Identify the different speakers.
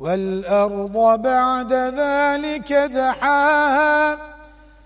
Speaker 1: والأرض بعد ذلك دحاها.